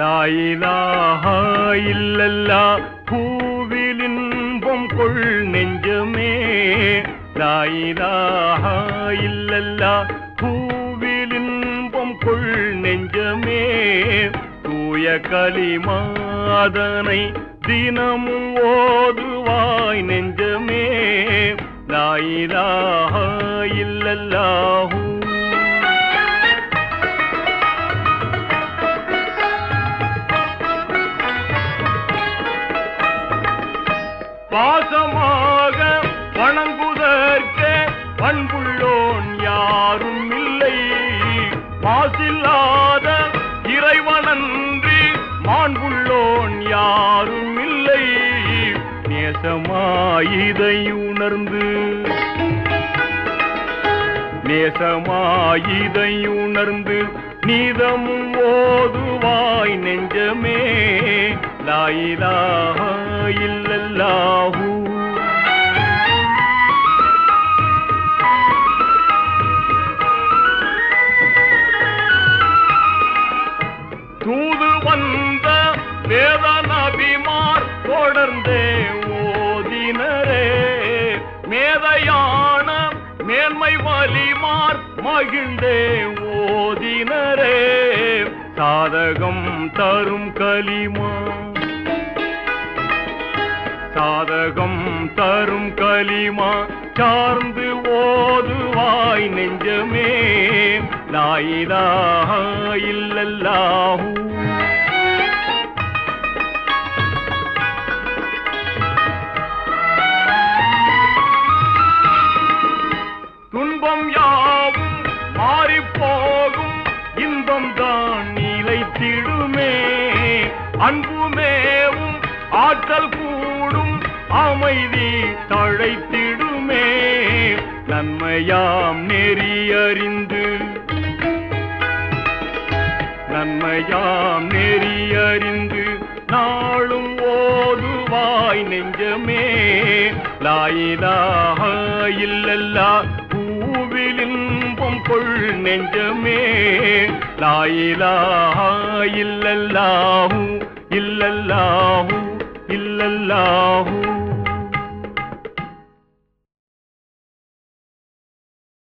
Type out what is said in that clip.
லாயிலாஹா இல்லல்லா பூவிலின்பம் கொள் நெஞ்சமே லாயிலாஹா இல்லல்லா பூவிலின்பம் கொள் நெஞ்சமே தூய களிமாதனை தினமும் ஓதுவாய் நெஞ்சமே லாயிலாஹா இல்லல்லாஹூ பாசமாக வணங்குதற்கே பண்புள்ளோன் யாரும் இல்லை. மாசில்லாத இறைவனன்றி மாண்புள்ளோன் யாரும் இல்லை. நேசமாயிதை உணர்ந்து நேசமாயிதை உணர்ந்து நீதமும் ஓதுவாய் நெஞ்சமே. லாயிலாக இல்லை இல்லல்லாஹூ தூது வந்த வேத நபிமார் தொடர்ந்தே ஓதினரே. மேதையான மேன்மை வலிமார் மகிழ்ந்தே ஓதினரே. சாதகம் தரும் கலிமா சாதகம் தரும் கலிமா சார்ந்து ஓதுவாய் நெஞ்சமே. லாயிலாஹ இல்லல்லாஹூ. துன்பம் யாவும் மாறிப்போகும் இன்பம் தான் நிலைத்திடுமே. அன்புமேவும் ஆற்றல் கூடும். அமைதி தழைத்திடுமே. நன்மையாம் நெறி அறிந்து நன்மையாம் நெறி அறிந்து நாளும் ஓதுவாய் நெஞ்சமே. லாயிலாக இல்லல்லா. பூவிலின்பம் கொள் நெஞ்சமே. லாயிலாக லாயிலாஹ இல்லல்லா. இல்லல்லாஹு இல்லல்லாஹு